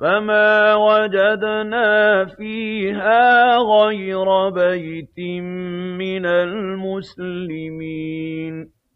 فَمَا وَجَدْنَا فِيهَا غَيْرَ بَيْتٍ مِّنَ الْمُسْلِمِينَ